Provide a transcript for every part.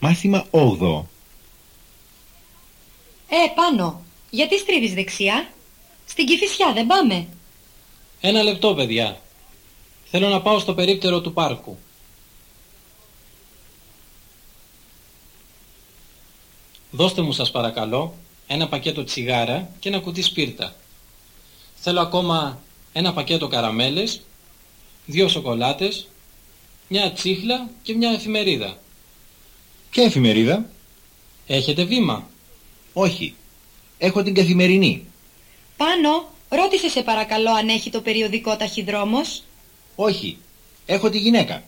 Μάθημα 8. Ε, πάνω. Γιατί στρίβεις δεξιά; Στην Κηφισιά δεν πάμε. Ένα λεπτό, παιδιά. Θέλω να πάω στο περίπτερο του πάρκου. Δώστε μου σας παρακαλώ ένα πακέτο τσιγάρα και ένα κουτί σπίρτα. Θέλω ακόμα ένα πακέτο καραμέλες, δύο σοκολάτες, μια τσίχλα και μια εφημερίδα. Ποια εφημερίδα; Έχετε βήμα. Όχι. Έχω την καθημερινή. Πάνω, ρώτησε σε παρακαλώ αν έχει το περιοδικό ταχυδρόμος. Όχι. Έχω τη γυναίκα.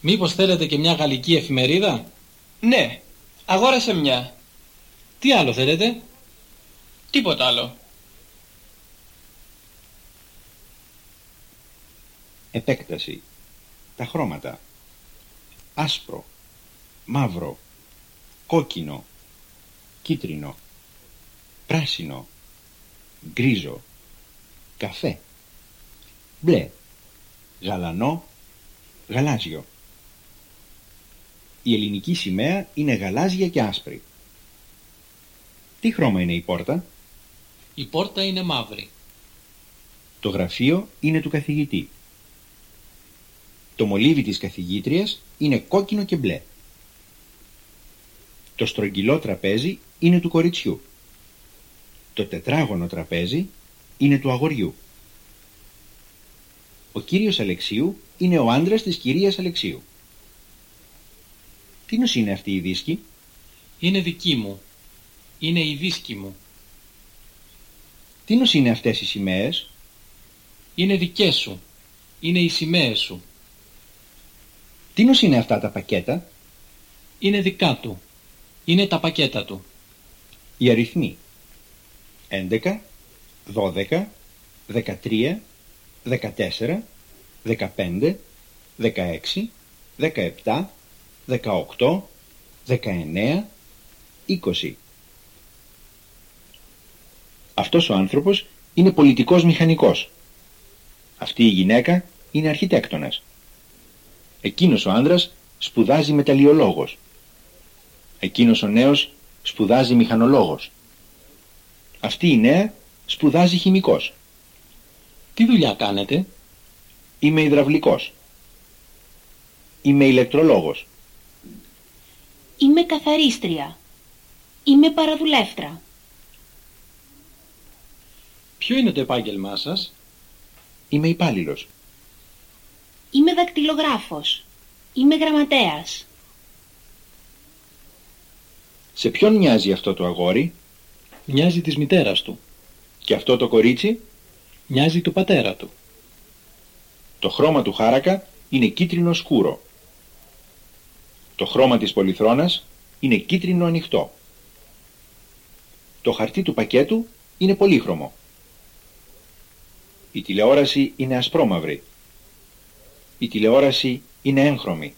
Μήπως θέλετε και μια γαλλική εφημερίδα; Ναι, αγόρασε μια. Τι άλλο θέλετε; Τίποτα άλλο. Επέκταση. Τα χρώματα. Άσπρο. Μαύρο. Κόκκινο. Κίτρινο. Πράσινο. Γκρίζο. Καφέ. Μπλε. Γαλανό. Γαλάζιο. Η ελληνική σημαία είναι γαλάζια και άσπρη. Τι χρώμα είναι η πόρτα; Η πόρτα είναι μαύρη. Το γραφείο είναι του καθηγητή. Το μολύβι της καθηγήτριας είναι κόκκινο και μπλε. Το στρογγυλό τραπέζι είναι του κοριτσιού. Το τετράγωνο τραπέζι είναι του αγοριού. Ο κύριος Αλεξίου είναι ο άντρας της κυρίας Αλεξίου. Τι νος είναι αυτή η δίσκη; Είναι δική μου. Είναι η δίσκη μου. Τι νος είναι αυτές οι σημαίες; Είναι δικές σου. Είναι οι σημαίες σου. Τι νος είναι αυτά τα πακέτα; Είναι δικά του. Είναι τα πακέτα του. Οι αριθμοί 11, 12, 13, 14, 15, 16, 17, 18, 19, 20. Αυτός ο άνθρωπος είναι πολιτικός μηχανικός. Αυτή η γυναίκα είναι αρχιτέκτονας. Εκείνος ο άντρας σπουδάζει μεταλλιολόγος. Εκείνος ο νέος σπουδάζει μηχανολόγος. Αυτή η νέα σπουδάζει χημικός. Τι δουλειά κάνετε; Είμαι υδραυλικός. Είμαι ηλεκτρολόγος. Είμαι καθαρίστρια. Είμαι παραδουλεύτρα. Ποιο είναι το επάγγελμά σας; Είμαι υπάλληλος. Είμαι δακτυλογράφος. Είμαι γραμματέας. Σε ποιον μοιάζει αυτό το αγόρι; Μοιάζει της μητέρας του. και αυτό το κορίτσι; Μοιάζει του πατέρα του. Το χρώμα του χάρακα είναι κίτρινο σκούρο. Το χρώμα της πολυθρόνας είναι κίτρινο ανοιχτό. Το χαρτί του πακέτου είναι πολύχρωμο. Η τηλεόραση είναι ασπρόμαυρη. Η τηλεόραση είναι έγχρωμη.